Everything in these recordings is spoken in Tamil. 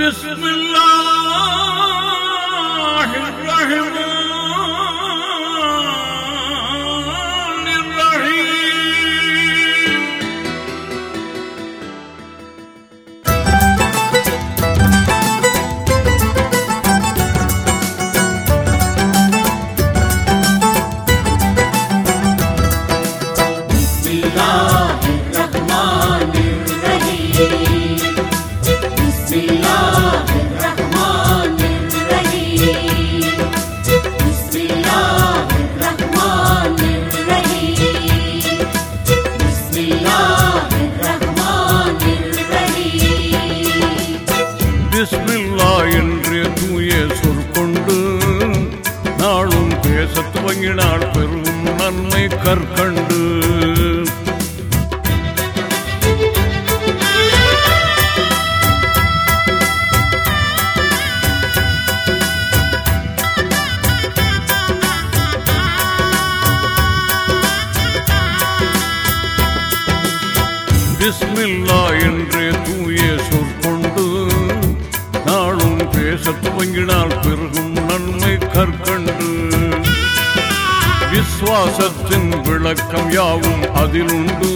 بسم اللہ பேசத் துவங்கினால் பெரும் நன்மை விஸ்வாசத்தின் விளக்கம் யாவும் அதில் உண்டு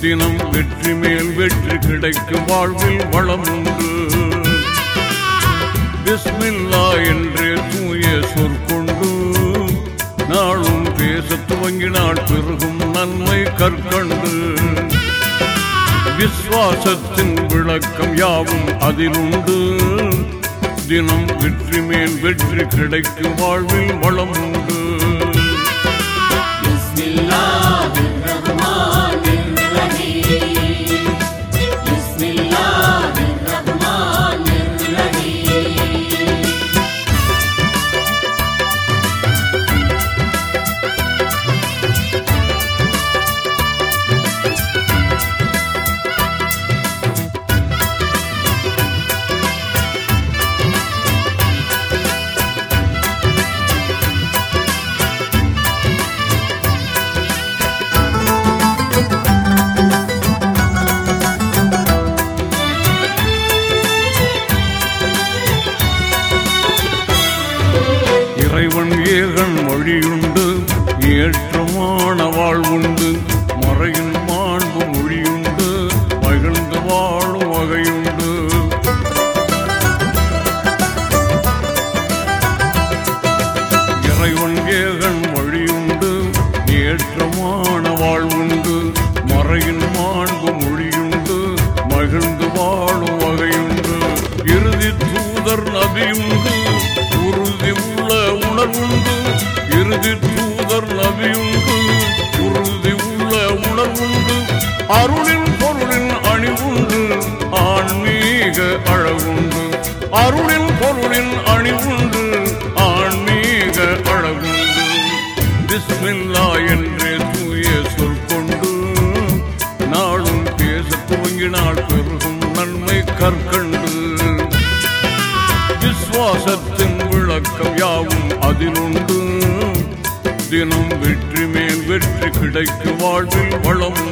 தினம் வெற்றி மேல் வெற்றி கிடைக்கும் வாழ்வில் வளம் உண்டு பிஸ்மில்லா என்றே தூய சொற்கொண்டு நாளும் பேச துவங்கினால் பெருகும் நன்மை கற்கண்டு. விஸ்வாசத்தின் விளக்கம் யாவும் அதில் உண்டு தினம் வெற்றி மேல் வெற்றி கிடைக்கும் வாழ்வில் வளம் உண்டு ஏற்றமான வாழ்வுண்டு அருளின் பொருளின் அணிவுண்டு ஆன்மீக அழகுண்டு. பிஸ்மில்லா என்றே தூய சொல் கொண்டு. நாளும் பேச துவங்கினால் பெருகும் நன்மை கற்கண்டு. விஸ்வாசத்தின் விளக்கம் யாவும் அதிலுண்டு. தினம் வெற்றி மேல் வெற்றி கிடைக்கும் வாழ்வில் வளம்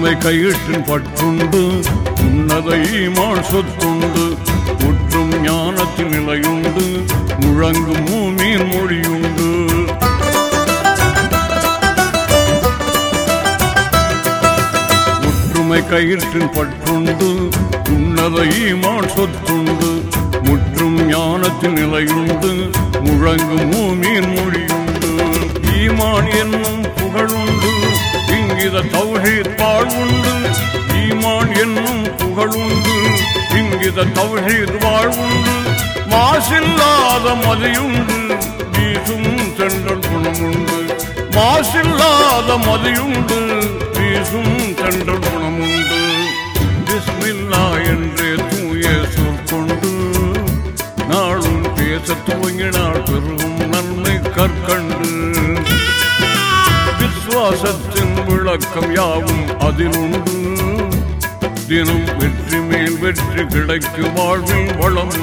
ஒற்றுமை கயிற்றின் பற்றுண்டு உன்னத ஈமான் சொத்துண்டு முற்றும் ஞானத்தின் நிலையுண்டு முழங்கும் மூமியின் மொழியுண்டு. முற்றுமை கயிற்றின் பற்றுண்டு உன்னத ஈமான் சொத்துண்டு முற்றும் ஞானத்தின் நிலையுண்டு முழங்கும் மூமியின் மொழியுண்டு. ஈமான் என்னும் இங்கித தௌஹீத் வாழ்வுண்டு ஈமான் என்னும் புகழுண்டு இங்கித தௌஹீத் வாழ்வுண்டு மாசில்லாத மதியுண்டு. வீசும் சென்றல் குணமுண்டு மாசில்லாத மதியுண்டு. வீசும் சென்றல் குணமுண்டு பிஸ்மில்லா என்றே தூய சொற்கொண்டு நாளும் பேச துவங்கினால் பெருகும் நன்மை கற்கண்டு. விசுவாசத்தின் விளக்கம் யாவும் அதிலுண்டு. தினம் வெற்றி மேல் வெற்றி கிடைக்கும் வாழ்வில் வளம்.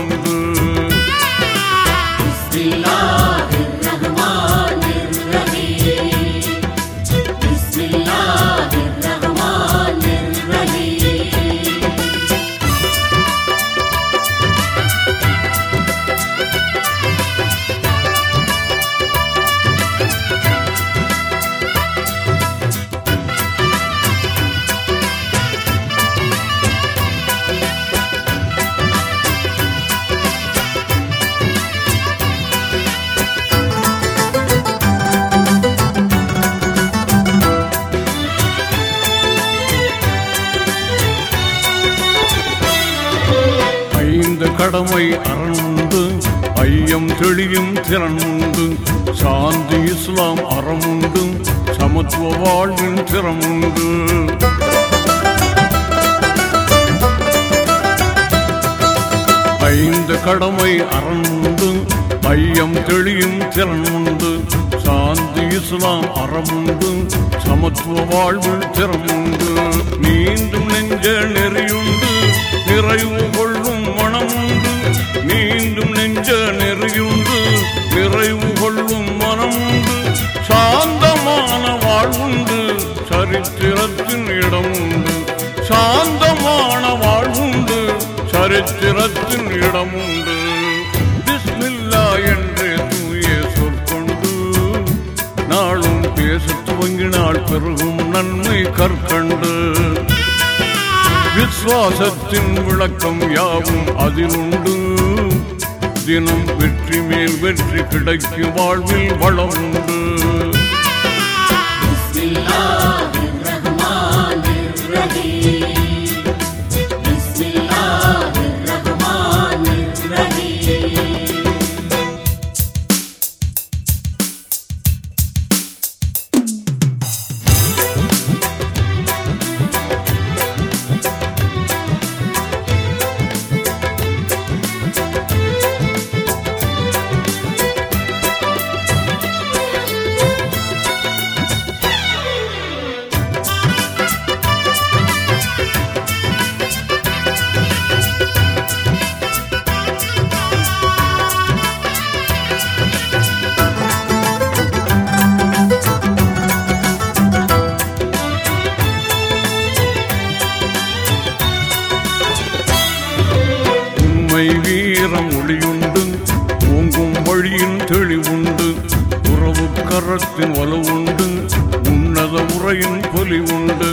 கடமை அறனுண்டு ஐயம் தெளியும் திறன் உண்டு சாந்தி இஸ்லாம் அறமுண்டு சமத்துவ வாழ்வின் திறமுண்டு. ஐந்து கடமை அறனுண்டு ஐயம் தெளியும் திறன் உண்டு சாந்தி இஸ்லாம் அறமுண்டு சமத்துவ வாழ்வில் திறமுண்டு. நீண்டும் நெஞ்ச நெறியுண்டு நிறைவு கொள் நிறைவு கொள்ளும் மனமுண்டு சாந்தமான வாழ்வுண்டு சரித்திரத்தின் இடம் உண்டு சாந்தமான வாழ்வுண்டு சரித்திரத்தின் இடம் உண்டு பிஸ்மில்லா என்றே தூய சொற்கொண்டு நாளும் பேச துவங்கினால் பெருகும் நன்மை கற்கண்டு. விஸ்வாசத்தின் விளக்கம் யாவும் அதிலுண்டு. தினம் வெற்றி மேல் வெற்றி கிடைக்கும் வாழ்வில் வளம் உண்டு. உண்மை வீரம் ஒளியுண்டு ஓங்கும் வழியின் தெளிவுண்டு உறவு கரத்தின் வலுவுண்டு உன்னத உரையின் பொலி உண்டு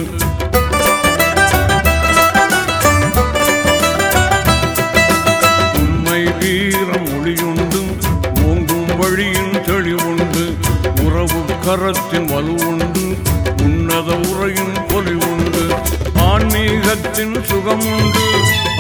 உண்மை வீரம் ஒளியுண்டு ஓங்கும் வழியின் தெளிவுண்டு உறவு கரத்தின் வலுவுண்டு உன்னத உரையின் பொலி உண்டு ஆன்மீகத்தின் சுகமுண்டு.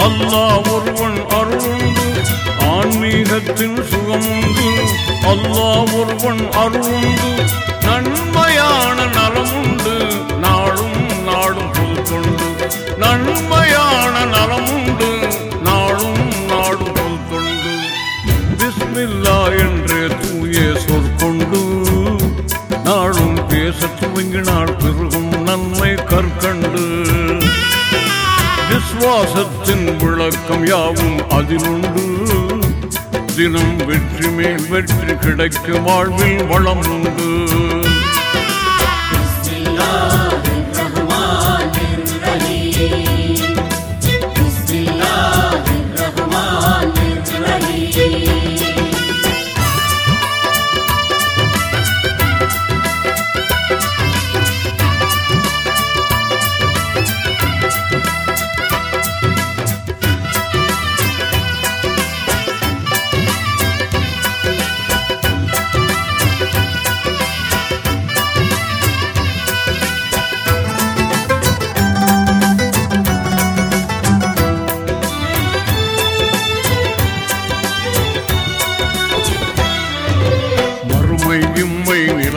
அல்லா ஒருவன் அருளுண்டு. ஆன்மீகத்தின் சுகமுண்டு. அல்லா ஒருவன் அருளுண்டு. நன்மையான நலமுண்டு. நாளும் நாடும் புதுக்கொண்டு நன்மை தினம் வெற்றி மேல் வெற்றி கிடைக்கும் வாழ்வில் வளம் உண்டு.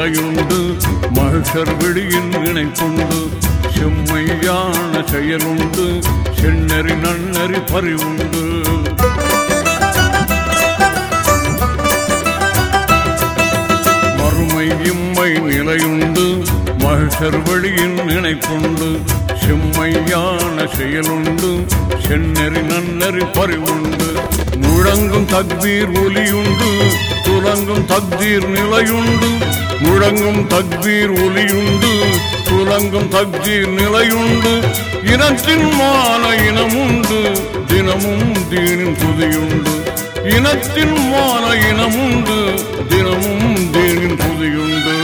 நிலையுண்டு மகிஷர் வெளியின் இணைப்புண்டு. செம்மையான செயலுண்டு. செந்நெறி நன்னறி பறிவுண்டு மறுமை இம்மை நிலையுண்டு. மகிஷர் வெளியின் இணைப்புண்டு. செம்மையான செயலுண்டு. செந்நெறி நன்னறி பறிவுண்டு முழங்கும் தக்வீர் ஒலியுண்டு. துலங்கும் தக்தீர் நிலையுண்டு. முழங்கும் தக்பீர் ஒலியுண்டு துலங்கும் தக்தீர் நிலையுண்டு இனத்தின் மான இனமுண்டு தினமும் தீனின் துதியுண்டு. இனத்தின் மான இனமுண்டு தினமும் தீனின் துதியுண்டு.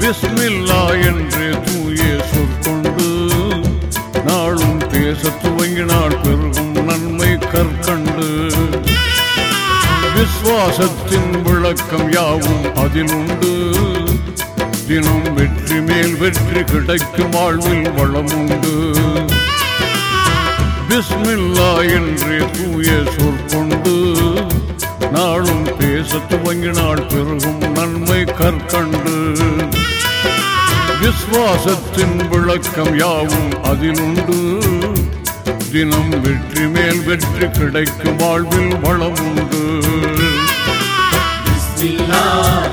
விஸ்மில்லா என்றே தூய சொற்கொண்டு நாளும் பேச துவங்கினால் பெருகும் நன்மை கற்கண்டு. விஸ்வாசத்தின் விளக்கம் யாவும் அதில் உண்டு தினம் வெற்றி மேல் வெற்றி கிடைக்கும் வாழ்வில் வளமுண்டு. பிஸ்மில்லா என்று தூய சொற்கொண்டு நாளும் பேச துவங்கினால் பெருகும் நன்மை கற்கண்டு. விஸ்வாசத்தின் விளக்கம் யாவும் அதிலுண்டு. தினம் வெற்றி மேல் வெற்றி கிடைக்கும் வாழ்வில் வளமுண்டு. Oh.